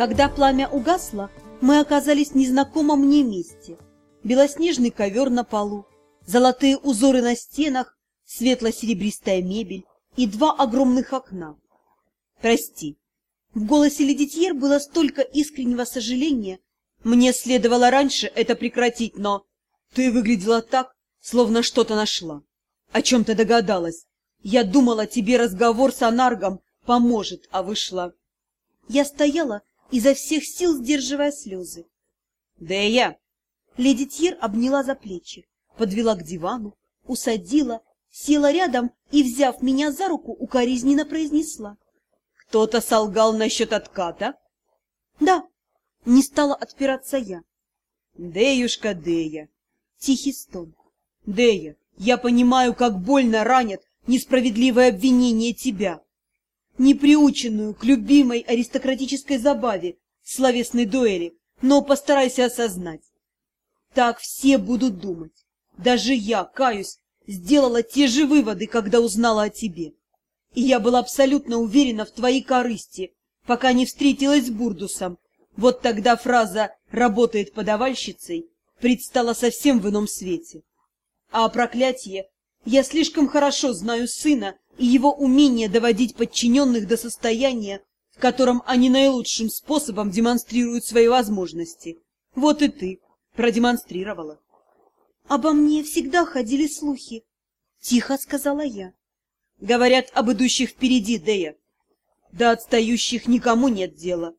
Когда пламя угасло, мы оказались в незнакомом мне месте. Белоснежный ковер на полу, золотые узоры на стенах, светло-серебристая мебель и два огромных окна. Прости. В голосе Ледитьер было столько искреннего сожаления. Мне следовало раньше это прекратить, но ты выглядела так, словно что-то нашла. О чем-то догадалась. Я думала, тебе разговор с Анаргом поможет, а вышла. Я стояла, изо всех сил сдерживая слезы. Да и я. Леди Тьер обняла за плечи, подвела к дивану, усадила, села рядом и, взяв меня за руку, укоризненно произнесла. Кто-то солгал насчет отката? Да, не стала отпираться я. Деюшка Дея. Тихий стон. Дея, я понимаю, как больно ранят несправедливое обвинение тебя, неприученную к любимой аристократической забаве, словесной дуэли, но постарайся осознать. Так все будут думать. Даже я, каюсь, сделала те же выводы, когда узнала о тебе. И я была абсолютно уверена в твоей корысти, пока не встретилась с Бурдусом. Вот тогда фраза «работает подавальщицей» предстала совсем в ином свете. А проклятие я слишком хорошо знаю сына и его умение доводить подчиненных до состояния, в котором они наилучшим способом демонстрируют свои возможности. Вот и ты продемонстрировала. Обо мне всегда ходили слухи, — тихо сказала я. Говорят об идущих впереди, Дея. До отстающих никому нет дела.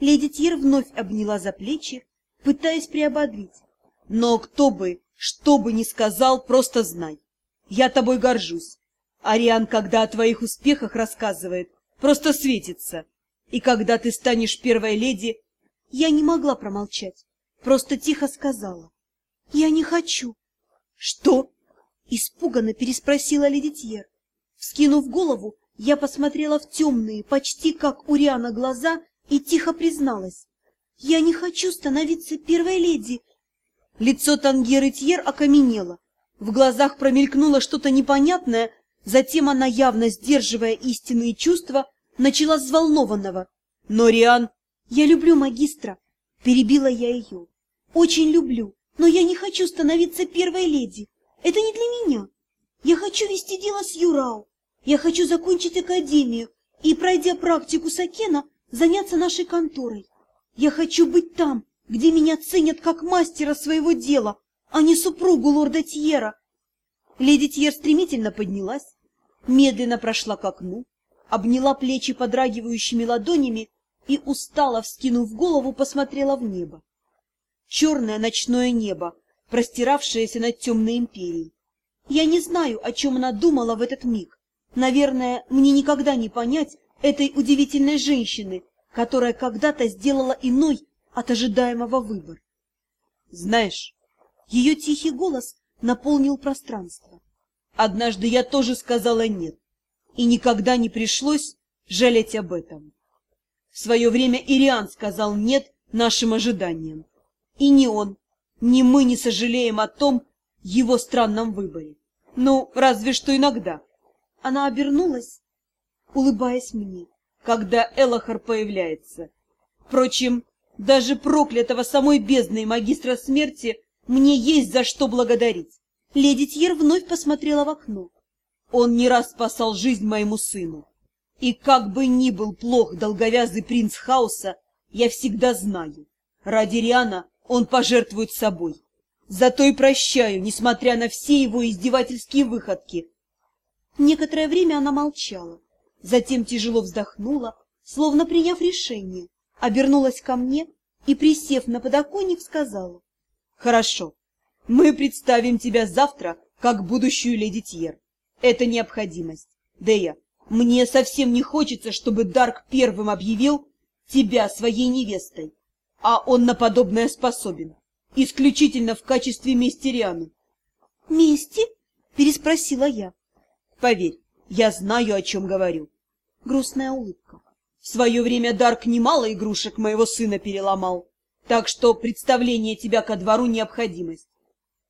Леди Тьер вновь обняла за плечи, пытаясь приободрить. Но кто бы, что бы ни сказал, просто знай. Я тобой горжусь. Ариан, когда о твоих успехах рассказывает, просто светится. И когда ты станешь первой леди... Я не могла промолчать, просто тихо сказала. Я не хочу. Что? Испуганно переспросила леди Тьер. Вскинув голову, я посмотрела в темные, почти как у Риана, глаза и тихо призналась. Я не хочу становиться первой леди. Лицо Тангеры Тьер окаменело. В глазах промелькнуло что-то непонятное, затем она, явно сдерживая истинные чувства, начала взволнованного. «Но, Риан, я люблю магистра!» Перебила я ее. «Очень люблю, но я не хочу становиться первой леди. Это не для меня. Я хочу вести дело с Юрау. Я хочу закончить академию и, пройдя практику Сакена, заняться нашей конторой. Я хочу быть там, где меня ценят как мастера своего дела, а не супругу лорда Тьера. Леди Тьер стремительно поднялась, медленно прошла к окну, обняла плечи подрагивающими ладонями и, устало вскинув голову, посмотрела в небо. Черное ночное небо, простиравшееся над темной империей. Я не знаю, о чем она думала в этот миг. Наверное, мне никогда не понять этой удивительной женщины, которая когда-то сделала иной от ожидаемого выбор. Знаешь, ее тихий голос наполнил пространство. Однажды я тоже сказала «нет», и никогда не пришлось жалеть об этом. В свое время Ириан сказал «нет» нашим ожиданиям. И ни он, ни мы не сожалеем о том его странном выборе. Ну, разве что иногда. Она обернулась, улыбаясь мне, когда Элохар появляется. Впрочем, даже проклятого самой бездной магистра смерти мне есть за что благодарить. Леди Тьер вновь посмотрела в окно. Он не раз спасал жизнь моему сыну. И как бы ни был плох долговязый принц хаоса, я всегда знаю, ради Риана он пожертвует собой. Зато и прощаю, несмотря на все его издевательские выходки. Некоторое время она молчала, затем тяжело вздохнула, словно приняв решение, обернулась ко мне и, присев на подоконник, сказала. Хорошо. Мы представим тебя завтра как будущую леди Тьер. Это необходимость. Дея, мне совсем не хочется, чтобы Дарк первым объявил тебя своей невестой. А он на подобное способен. Исключительно в качестве мистерианы. «Мести?» — переспросила я. «Поверь, я знаю, о чем говорю». Грустная улыбка. В свое время Дарк немало игрушек моего сына переломал. Так что представление тебя ко двору необходимость.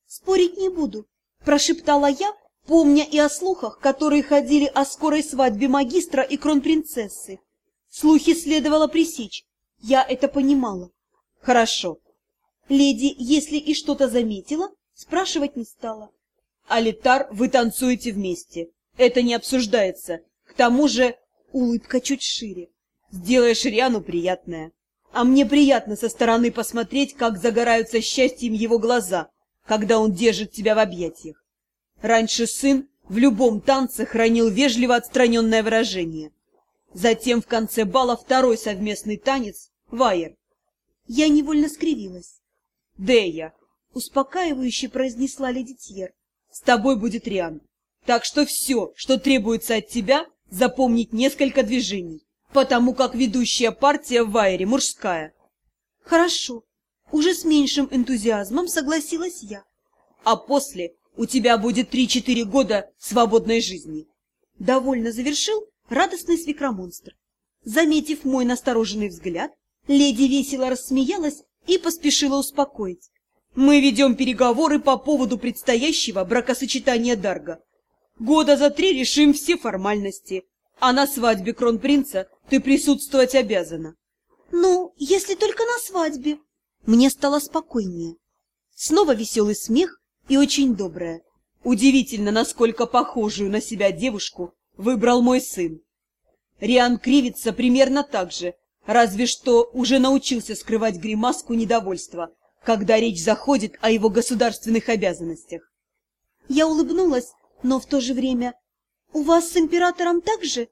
Спорить не буду, прошептала я, помня и о слухах, которые ходили о скорой свадьбе магистра и кронпринцессы. Слухи следовало пресечь. Я это понимала. Хорошо. Леди, если и что-то заметила, спрашивать не стала. Алитар, вы танцуете вместе. Это не обсуждается. К тому же улыбка чуть шире. Сделаешь Риану приятное. А мне приятно со стороны посмотреть, как загораются счастьем его глаза, когда он держит тебя в объятиях. Раньше сын в любом танце хранил вежливо отстраненное выражение. Затем в конце бала второй совместный танец — вайер. Я невольно скривилась. «Дея!» — успокаивающе произнесла леди Тьер. «С тобой будет Риан. Так что все, что требуется от тебя, запомнить несколько движений, потому как ведущая партия в вайере мужская». «Хорошо». Уже с меньшим энтузиазмом согласилась я. «А после у тебя будет три-четыре года свободной жизни». Довольно завершил радостный свекромонстр. Заметив мой настороженный взгляд, леди весело рассмеялась и поспешила успокоить. «Мы ведем переговоры по поводу предстоящего бракосочетания Дарга. Года за три решим все формальности, а на свадьбе кронпринца ты присутствовать обязана». «Ну, если только на свадьбе». Мне стало спокойнее. Снова веселый смех и очень доброе. Удивительно, насколько похожую на себя девушку выбрал мой сын. Риан кривится примерно так же, разве что уже научился скрывать гримаску недовольства, когда речь заходит о его государственных обязанностях. Я улыбнулась, но в то же время... «У вас с императором так же?»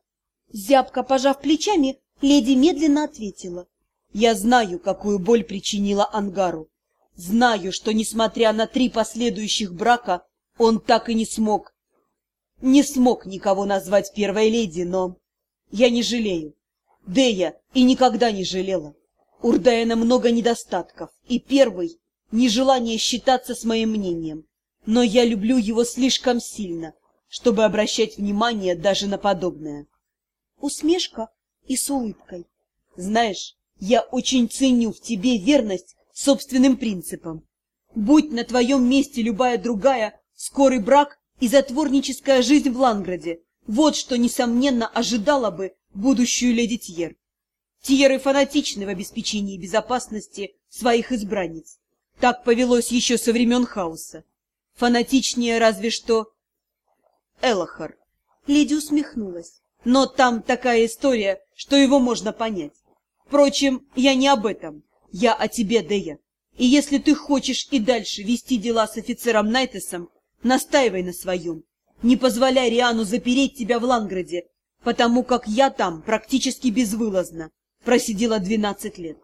Зябко пожав плечами, леди медленно ответила. «Я знаю, какую боль причинила Ангару. Знаю, что, несмотря на три последующих брака, он так и не смог не смог никого назвать первой леди, но я не жалею. Дея и никогда не жалела. У Рдаэна много недостатков, и первый — нежелание считаться с моим мнением. Но я люблю его слишком сильно, чтобы обращать внимание даже на подобное. Усмешка и с улыбкой. Знаешь, я очень ценю в тебе верность собственным принципам. Будь на твоем месте любая другая, скорый брак и затворническая жизнь в Ланграде – вот что, несомненно, ожидала бы будущую леди Тьер. Тьеры фанатичны в обеспечении безопасности своих избранниц. Так повелось еще со времен хаоса. Фанатичнее разве что Элохар. Леди усмехнулась. Но там такая история, что его можно понять. Впрочем, я не об этом. Я о тебе, Дея. И если ты хочешь и дальше вести дела с офицером Найтесом, Настаивай на своем. Не позволяй Риану запереть тебя в Ланграде, потому как я там практически безвылазно просидела двенадцать лет.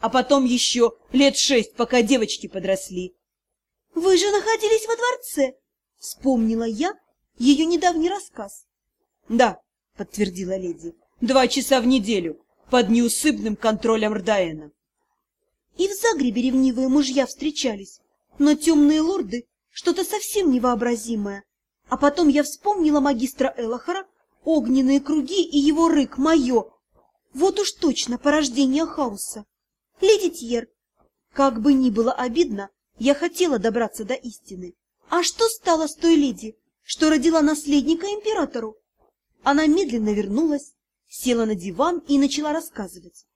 А потом еще лет шесть, пока девочки подросли. — Вы же находились во дворце! — вспомнила я ее недавний рассказ. — Да, — подтвердила леди, — два часа в неделю под неусыпным контролем Рдаэна. И в Загребе ревнивые мужья встречались, но темные лорды что-то совсем невообразимое. А потом я вспомнила магистра Элохора, огненные круги и его рык мое. Вот уж точно порождение хаоса. Леди Тьер, как бы ни было обидно, я хотела добраться до истины. А что стало с той леди, что родила наследника императору? Она медленно вернулась, села на диван и начала рассказывать.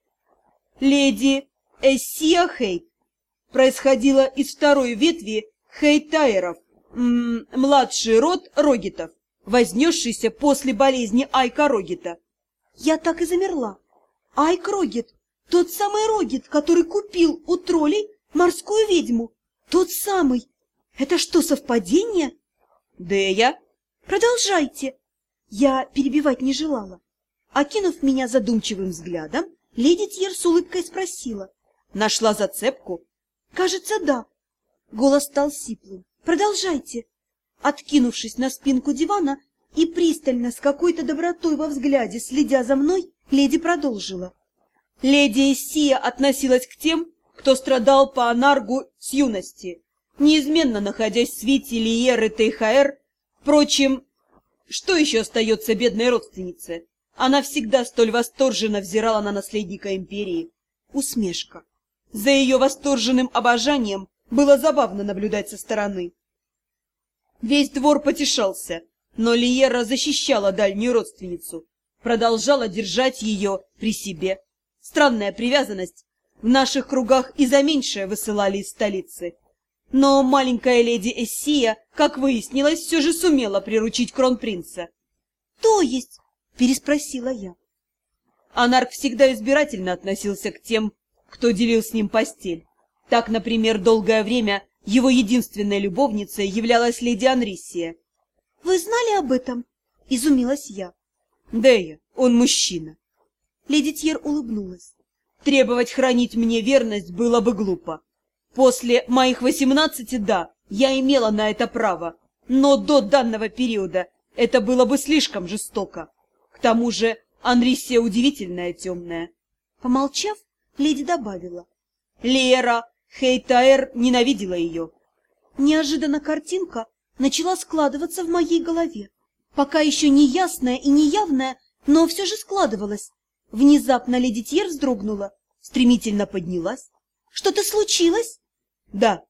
Леди Эссия Хейт происходила из второй ветви Хейтайеров, младший род Рогитов, вознесшийся после болезни Айка Рогита. Я так и замерла. Айк Рогит, тот самый Рогит, который купил у троллей морскую ведьму. Тот самый. Это что, совпадение? Дея? Продолжайте. Я перебивать не желала. Окинув меня задумчивым взглядом, леди Тьер с улыбкой спросила. Нашла зацепку? Кажется, да. Голос стал сиплым. «Продолжайте!» Откинувшись на спинку дивана и пристально с какой-то добротой во взгляде, следя за мной, леди продолжила. Леди Исия относилась к тем, кто страдал по анаргу с юности, неизменно находясь в свите Лиеры Тейхаэр. Впрочем, что еще остается бедной родственнице? Она всегда столь восторженно взирала на наследника империи. Усмешка. За ее восторженным обожанием было забавно наблюдать со стороны. Весь двор потешался, но Лиера защищала дальнюю родственницу, продолжала держать ее при себе. Странная привязанность. В наших кругах и за меньшее высылали из столицы. Но маленькая леди Эссия, как выяснилось, все же сумела приручить кронпринца. — То есть? — переспросила я. Анарк всегда избирательно относился к тем, кто делил с ним постель. Так, например, долгое время его единственной любовницей являлась леди Анрисия. — Вы знали об этом? — изумилась я. — Дея, он мужчина. Леди Тьер улыбнулась. Требовать хранить мне верность было бы глупо. После моих восемнадцати, да, я имела на это право, но до данного периода это было бы слишком жестоко. К тому же Анрисия удивительная темная. Помолчав, леди добавила. Лера Хейтаэр ненавидела ее. Неожиданно картинка начала складываться в моей голове. Пока еще не ясная и неявная, но все же складывалась. Внезапно леди Тьер вздрогнула, стремительно поднялась. «Что-то случилось?» «Да».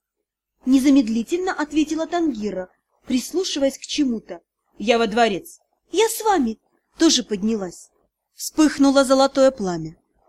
Незамедлительно ответила Тангира, прислушиваясь к чему-то. «Я во дворец». «Я с вами». Тоже поднялась. Вспыхнуло золотое пламя.